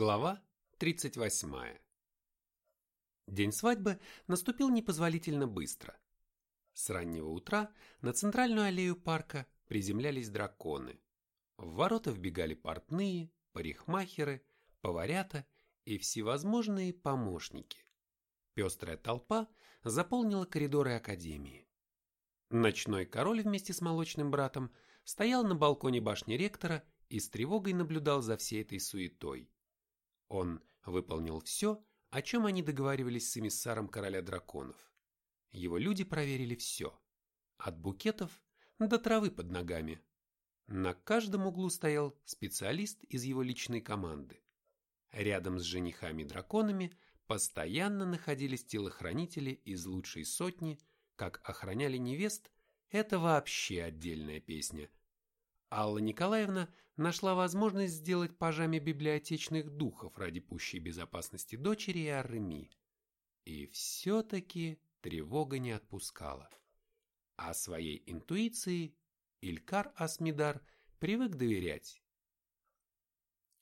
Глава 38. День свадьбы наступил непозволительно быстро. С раннего утра на центральную аллею парка приземлялись драконы. В ворота вбегали портные, парикмахеры, поварята и всевозможные помощники. Пестрая толпа заполнила коридоры академии. Ночной король вместе с молочным братом стоял на балконе башни ректора и с тревогой наблюдал за всей этой суетой. Он выполнил все, о чем они договаривались с эмиссаром короля драконов. Его люди проверили все, от букетов до травы под ногами. На каждом углу стоял специалист из его личной команды. Рядом с женихами-драконами постоянно находились телохранители из лучшей сотни, как охраняли невест, это вообще отдельная песня. Алла Николаевна нашла возможность сделать пажами библиотечных духов ради пущей безопасности дочери и Арми. И все-таки тревога не отпускала. А своей интуиции Илькар Асмидар привык доверять.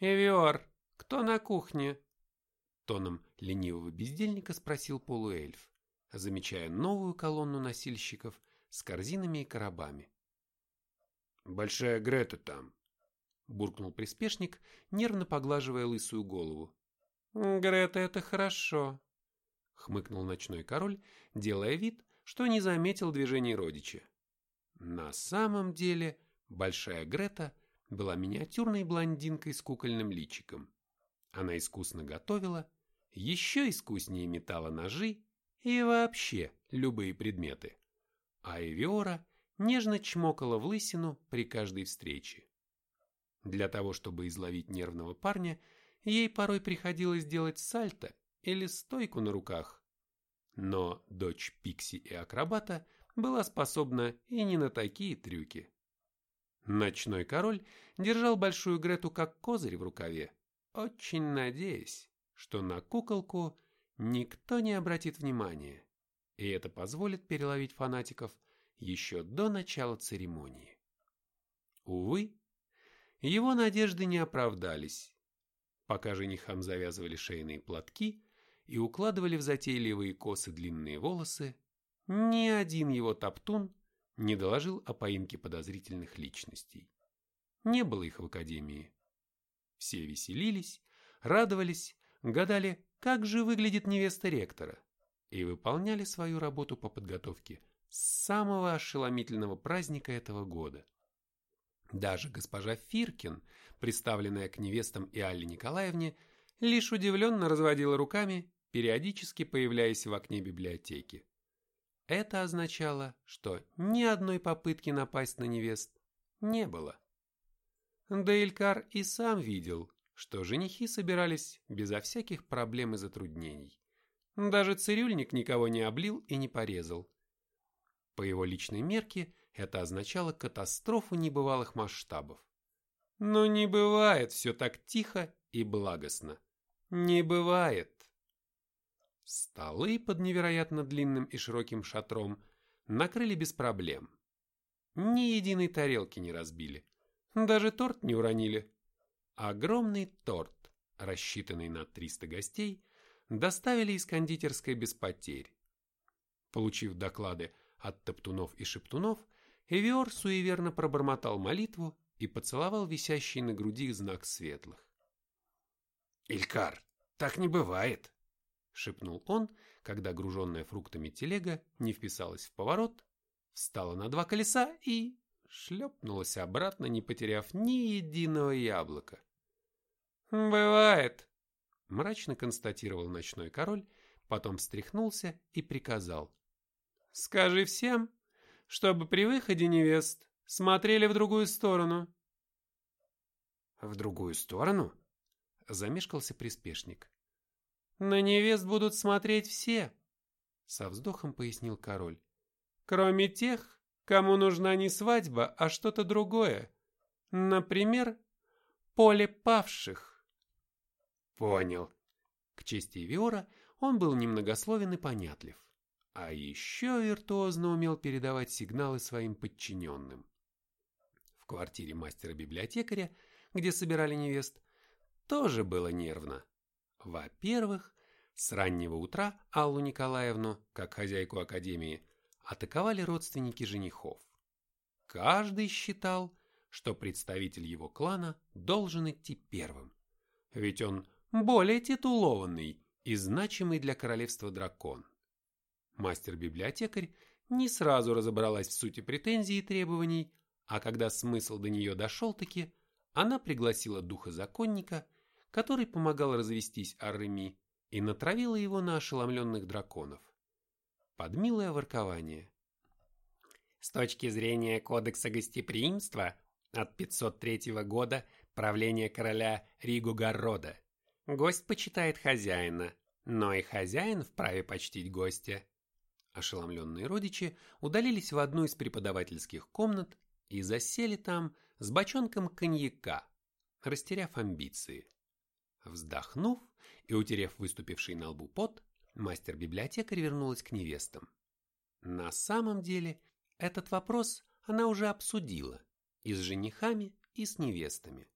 «Эвиор, кто на кухне?» Тоном ленивого бездельника спросил полуэльф, замечая новую колонну носильщиков с корзинами и коробами. «Большая Грета там», – буркнул приспешник, нервно поглаживая лысую голову. «Грета – это хорошо», – хмыкнул ночной король, делая вид, что не заметил движений родича. На самом деле Большая Грета была миниатюрной блондинкой с кукольным личиком. Она искусно готовила, еще искуснее метала ножи и вообще любые предметы. А Эвиора нежно чмокала в лысину при каждой встрече. Для того, чтобы изловить нервного парня, ей порой приходилось делать сальто или стойку на руках. Но дочь Пикси и акробата была способна и не на такие трюки. Ночной король держал большую Грету как козырь в рукаве, очень надеясь, что на куколку никто не обратит внимания, и это позволит переловить фанатиков еще до начала церемонии. Увы, его надежды не оправдались. Пока женихам завязывали шейные платки и укладывали в затейливые косы длинные волосы, ни один его топтун не доложил о поимке подозрительных личностей. Не было их в академии. Все веселились, радовались, гадали, как же выглядит невеста ректора, и выполняли свою работу по подготовке самого ошеломительного праздника этого года. Даже госпожа Фиркин, представленная к невестам и Алле Николаевне, лишь удивленно разводила руками, периодически появляясь в окне библиотеки. Это означало, что ни одной попытки напасть на невест не было. Дейлькар и сам видел, что женихи собирались безо всяких проблем и затруднений. Даже цирюльник никого не облил и не порезал. По его личной мерке это означало катастрофу небывалых масштабов. Но не бывает все так тихо и благостно. Не бывает. Столы под невероятно длинным и широким шатром накрыли без проблем. Ни единой тарелки не разбили. Даже торт не уронили. Огромный торт, рассчитанный на 300 гостей, доставили из кондитерской без потерь. Получив доклады от топтунов и шептунов, Эвиор суеверно пробормотал молитву и поцеловал висящий на груди знак светлых. «Илькар, так не бывает!» — шепнул он, когда груженная фруктами телега не вписалась в поворот, встала на два колеса и шлепнулась обратно, не потеряв ни единого яблока. «Бывает», — мрачно констатировал ночной король, потом встряхнулся и приказал. Скажи всем, чтобы при выходе невест смотрели в другую сторону. В другую сторону? Замешкался приспешник. На невест будут смотреть все, со вздохом пояснил король. Кроме тех, кому нужна не свадьба, а что-то другое. Например, поле павших. Понял. К чести Виора он был немногословен и понятлив. А еще виртуозно умел передавать сигналы своим подчиненным. В квартире мастера-библиотекаря, где собирали невест, тоже было нервно. Во-первых, с раннего утра Аллу Николаевну, как хозяйку академии, атаковали родственники женихов. Каждый считал, что представитель его клана должен идти первым, ведь он более титулованный и значимый для королевства дракон. Мастер-библиотекарь не сразу разобралась в сути претензий и требований, а когда смысл до нее дошел-таки, она пригласила духа законника, который помогал развестись Арреми, и натравила его на ошеломленных драконов. Под милое воркование. С точки зрения Кодекса гостеприимства от 503 года правления короля Ригу Гаррода, гость почитает хозяина, но и хозяин вправе почтить гостя. Ошеломленные родичи удалились в одну из преподавательских комнат и засели там с бочонком коньяка, растеряв амбиции. Вздохнув и утерев выступивший на лбу пот, мастер-библиотекарь вернулась к невестам. На самом деле, этот вопрос она уже обсудила и с женихами, и с невестами.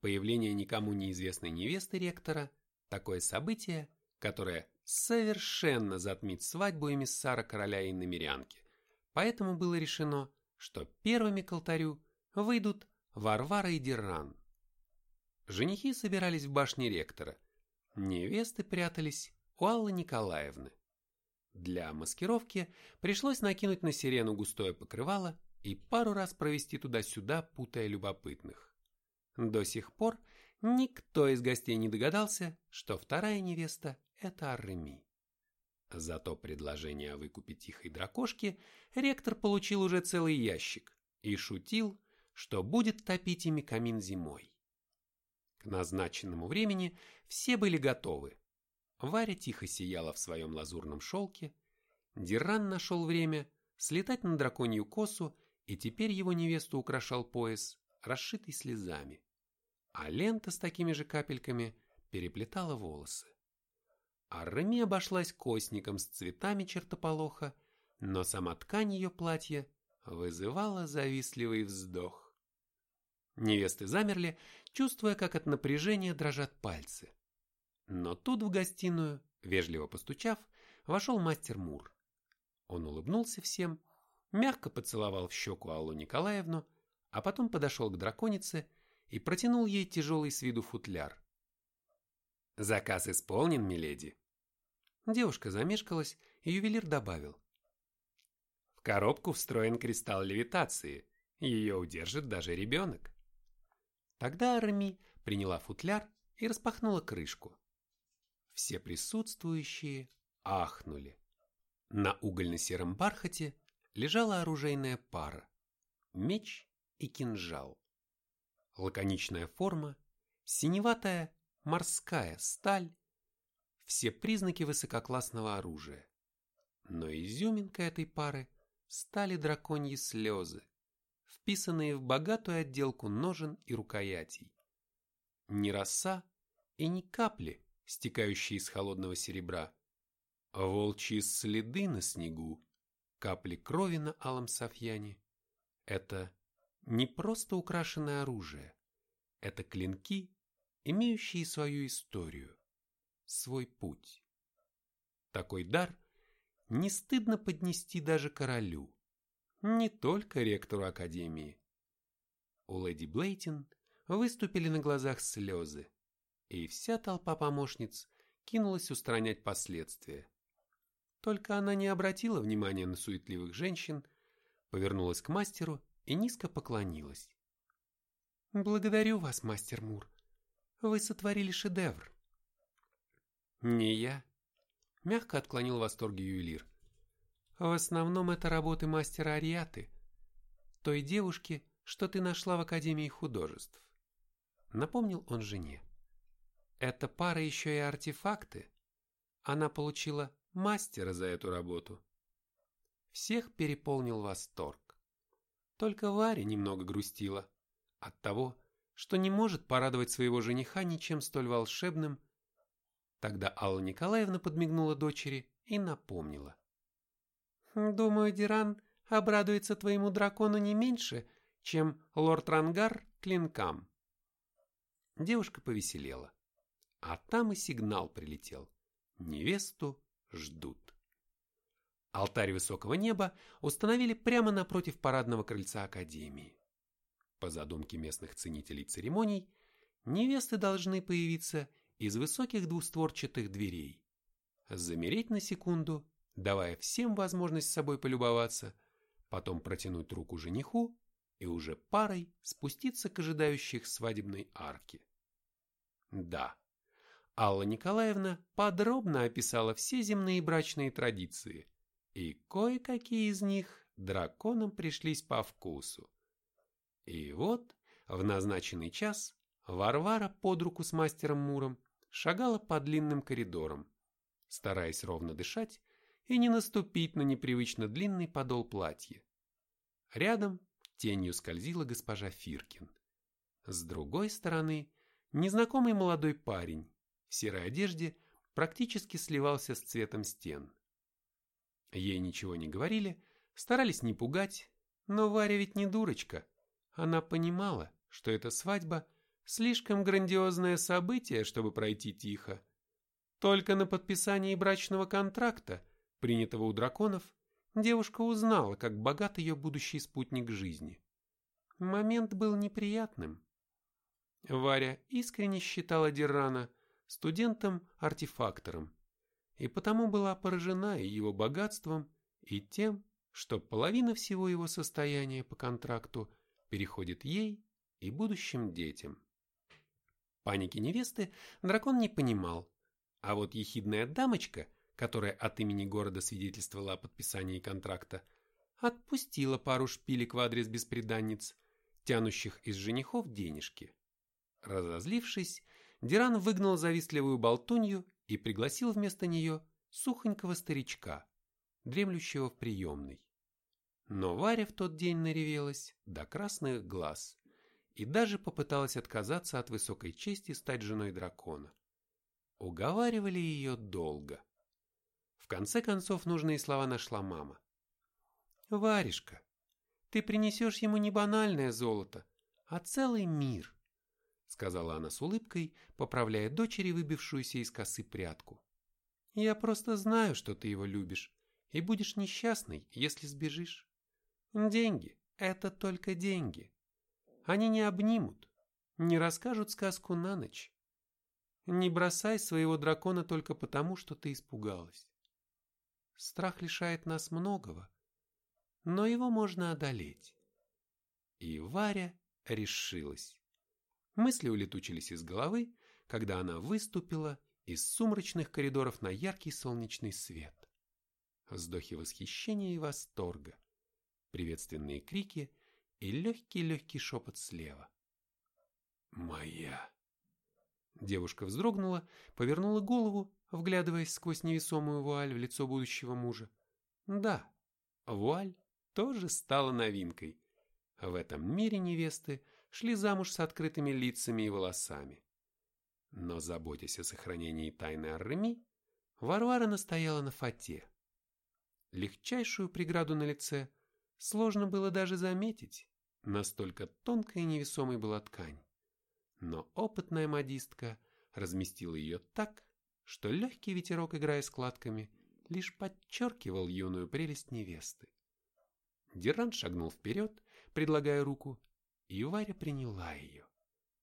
Появление никому неизвестной невесты ректора – такое событие, которое совершенно затмит свадьбу эмиссара короля и намерянки. Поэтому было решено, что первыми к алтарю выйдут Варвара и Диран. Женихи собирались в башне ректора. Невесты прятались у Аллы Николаевны. Для маскировки пришлось накинуть на сирену густое покрывало и пару раз провести туда-сюда, путая любопытных. До сих пор никто из гостей не догадался, что вторая невеста это Арреми. Зато предложение о выкупе тихой дракошки ректор получил уже целый ящик и шутил, что будет топить ими камин зимой. К назначенному времени все были готовы. Варя тихо сияла в своем лазурном шелке, Диран нашел время слетать на драконью косу, и теперь его невесту украшал пояс, расшитый слезами, а лента с такими же капельками переплетала волосы. А Реми обошлась костником с цветами чертополоха, но сама ткань ее платья вызывала завистливый вздох. Невесты замерли, чувствуя, как от напряжения дрожат пальцы. Но тут в гостиную, вежливо постучав, вошел мастер Мур. Он улыбнулся всем, мягко поцеловал в щеку Аллу Николаевну, а потом подошел к драконице и протянул ей тяжелый с виду футляр. Заказ исполнен, миледи. Девушка замешкалась, и ювелир добавил. В коробку встроен кристалл левитации. Ее удержит даже ребенок. Тогда Арми приняла футляр и распахнула крышку. Все присутствующие ахнули. На угольно-сером бархате лежала оружейная пара, меч и кинжал. Лаконичная форма, синеватая морская сталь, все признаки высококлассного оружия. Но изюминкой этой пары стали драконьи слезы, вписанные в богатую отделку ножен и рукоятей. Ни роса и ни капли, стекающие из холодного серебра, а волчьи следы на снегу, капли крови на алом софьяне. Это не просто украшенное оружие, это клинки имеющие свою историю, свой путь. Такой дар не стыдно поднести даже королю, не только ректору академии. У леди Блейтин выступили на глазах слезы, и вся толпа помощниц кинулась устранять последствия. Только она не обратила внимания на суетливых женщин, повернулась к мастеру и низко поклонилась. «Благодарю вас, мастер Мур. Вы сотворили шедевр. Не я. Мягко отклонил восторги ювелир. В основном это работы мастера Ариаты, той девушки, что ты нашла в Академии художеств. Напомнил он жене. Эта пара еще и артефакты. Она получила мастера за эту работу. Всех переполнил восторг. Только Варя немного грустила от того, что не может порадовать своего жениха ничем столь волшебным. Тогда Алла Николаевна подмигнула дочери и напомнила. «Думаю, Диран обрадуется твоему дракону не меньше, чем лорд Рангар клинкам». девушка повеселела. А там и сигнал прилетел. Невесту ждут. Алтарь высокого неба установили прямо напротив парадного крыльца Академии. По задумке местных ценителей церемоний, невесты должны появиться из высоких двустворчатых дверей, замереть на секунду, давая всем возможность с собой полюбоваться, потом протянуть руку жениху и уже парой спуститься к ожидающих свадебной арке. Да, Алла Николаевна подробно описала все земные брачные традиции, и кое-какие из них драконам пришлись по вкусу. И вот в назначенный час Варвара под руку с мастером Муром шагала по длинным коридорам, стараясь ровно дышать и не наступить на непривычно длинный подол платья. Рядом тенью скользила госпожа Фиркин. С другой стороны, незнакомый молодой парень в серой одежде практически сливался с цветом стен. Ей ничего не говорили, старались не пугать, но Варя ведь не дурочка. Она понимала, что эта свадьба – слишком грандиозное событие, чтобы пройти тихо. Только на подписании брачного контракта, принятого у драконов, девушка узнала, как богат ее будущий спутник жизни. Момент был неприятным. Варя искренне считала Деррана студентом-артефактором, и потому была поражена и его богатством, и тем, что половина всего его состояния по контракту переходит ей и будущим детям. Паники невесты дракон не понимал, а вот ехидная дамочка, которая от имени города свидетельствовала о подписании контракта, отпустила пару шпилек в адрес беспреданниц, тянущих из женихов денежки. Разозлившись, Диран выгнал завистливую болтунью и пригласил вместо нее сухонького старичка, дремлющего в приемной. Но Варя в тот день наревелась до красных глаз и даже попыталась отказаться от высокой чести стать женой дракона. Уговаривали ее долго. В конце концов нужные слова нашла мама. «Варежка, ты принесешь ему не банальное золото, а целый мир сказала она с улыбкой, поправляя дочери выбившуюся из косы прядку. Я просто знаю, что ты его любишь, и будешь несчастной, если сбежишь. Деньги — это только деньги. Они не обнимут, не расскажут сказку на ночь. Не бросай своего дракона только потому, что ты испугалась. Страх лишает нас многого, но его можно одолеть. И Варя решилась. Мысли улетучились из головы, когда она выступила из сумрачных коридоров на яркий солнечный свет. Вздохи восхищения и восторга, приветственные крики и легкий-легкий шепот слева. «Моя!» Девушка вздрогнула, повернула голову, вглядываясь сквозь невесомую вуаль в лицо будущего мужа. Да, вуаль тоже стала новинкой. В этом мире невесты – шли замуж с открытыми лицами и волосами. Но, заботясь о сохранении тайны Арреми, Варвара настояла на фате. Легчайшую преграду на лице сложно было даже заметить, настолько тонкой и невесомой была ткань. Но опытная модистка разместила ее так, что легкий ветерок, играя складками, лишь подчеркивал юную прелесть невесты. Диран шагнул вперед, предлагая руку, и Варя приняла ее,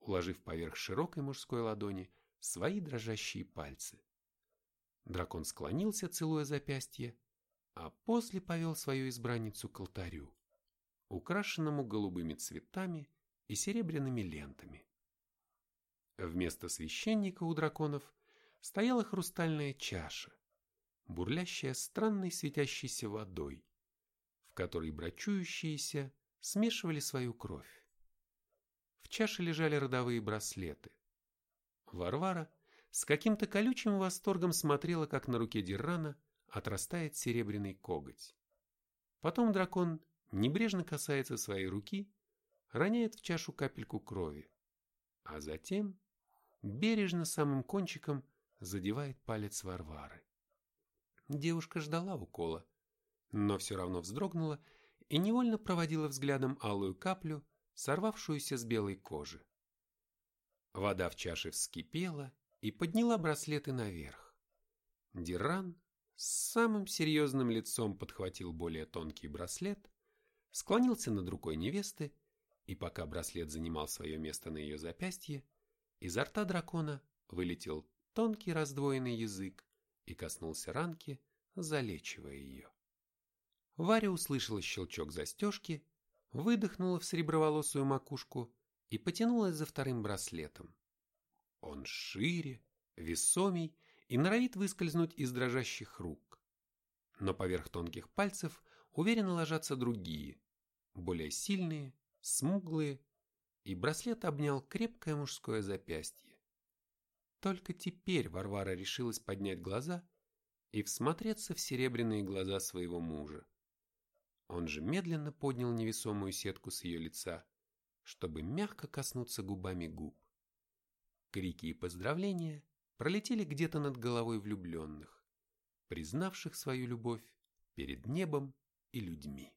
уложив поверх широкой мужской ладони свои дрожащие пальцы. Дракон склонился, целуя запястье, а после повел свою избранницу к алтарю, украшенному голубыми цветами и серебряными лентами. Вместо священника у драконов стояла хрустальная чаша, бурлящая странной светящейся водой, в которой брачующиеся смешивали свою кровь чаше лежали родовые браслеты. Варвара с каким-то колючим восторгом смотрела, как на руке Диррана отрастает серебряный коготь. Потом дракон небрежно касается своей руки, роняет в чашу капельку крови, а затем бережно самым кончиком задевает палец Варвары. Девушка ждала укола, но все равно вздрогнула и невольно проводила взглядом алую каплю, сорвавшуюся с белой кожи. Вода в чаше вскипела и подняла браслеты наверх. Диран с самым серьезным лицом подхватил более тонкий браслет, склонился над рукой невесты, и пока браслет занимал свое место на ее запястье, изо рта дракона вылетел тонкий раздвоенный язык и коснулся ранки, залечивая ее. Варя услышала щелчок застежки, выдохнула в сереброволосую макушку и потянулась за вторым браслетом. Он шире, весомей и норовит выскользнуть из дрожащих рук. Но поверх тонких пальцев уверенно ложатся другие, более сильные, смуглые, и браслет обнял крепкое мужское запястье. Только теперь Варвара решилась поднять глаза и всмотреться в серебряные глаза своего мужа. Он же медленно поднял невесомую сетку с ее лица, чтобы мягко коснуться губами губ. Крики и поздравления пролетели где-то над головой влюбленных, признавших свою любовь перед небом и людьми.